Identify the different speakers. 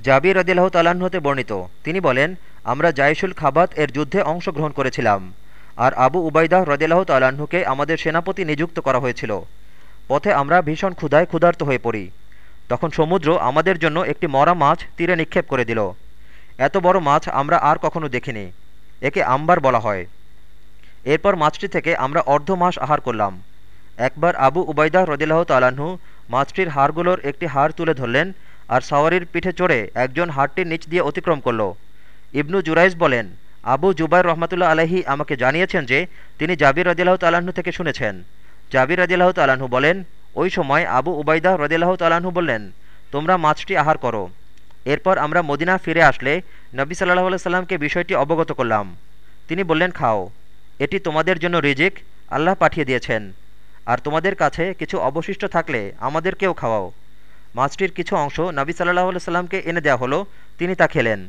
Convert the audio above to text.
Speaker 1: জাবির রদিল্লাহ তালাহ হতে বর্ণিত। তিনি বলেন, আমরা জাইশুল খাবাত এর যুদ্ধে অংশগ্রহণ করেছিলাম। আর আবু উবাইদাহ রদিল্লাহ তালাহুকে আমাদের সেনাপতি নিযুক্ত করা হয়েছিল। পথে আমরা ভীষণ ক্ষুধায় ক্ষুধার্ত হয়ে পড়ি। তখন সমুদ্র আমাদের জন্য একটি মরা মাছ তীরে নিক্ষেপ করে দিল। এত বড় মাছ আমরা আর কখনো দেখিনি। একে আম্বার বলা হয়। এরপর মাছটি থেকে আমরা অর্ধ মাস আহার করলাম। একবার আবু উবাইদাহ রদিল্লাহ তালাহু মাছটির হাড়গুলোর একটি হাড় তুলে ধরলেন আর সাওয়ারির পিঠে চড়ে একজন হাড়টির নিচ দিয়ে অতিক্রম করল। ইবনু জুরাইজ বলেন, আবু জুবাইর রহমতুল্লাহ আলহি আমাকে জানিয়েছেন যে, তিনি জাবির রদিল্লাহ তালাহু থেকে শুনেছেন। জাবির রদিল্লাহ তালাহু বলেন, ওই সময় আবু উবাইদাহ রদিল্লাহ তালাহু বললেন, তোমরা মাছটি আহার করো। এরপর আমরা মদিনা ফিরে আসলে নবী সাল্লাহ সাল্লামকে বিষয়টি অবগত করলাম। তিনি বললেন, খাও। এটি তোমাদের জন্য রিজিক। আল্লাহ পাঠিয়ে দিয়েছেন। আর তোমাদের কাছে কিছু অবশিষ্ট থাকলে আমাদেরকেও খাওয়াও। মাছটির কিছু অংশ নবী সাল্লাহ সাল্লামকে এনে দেয়া হলো তিনি তা খেলেন।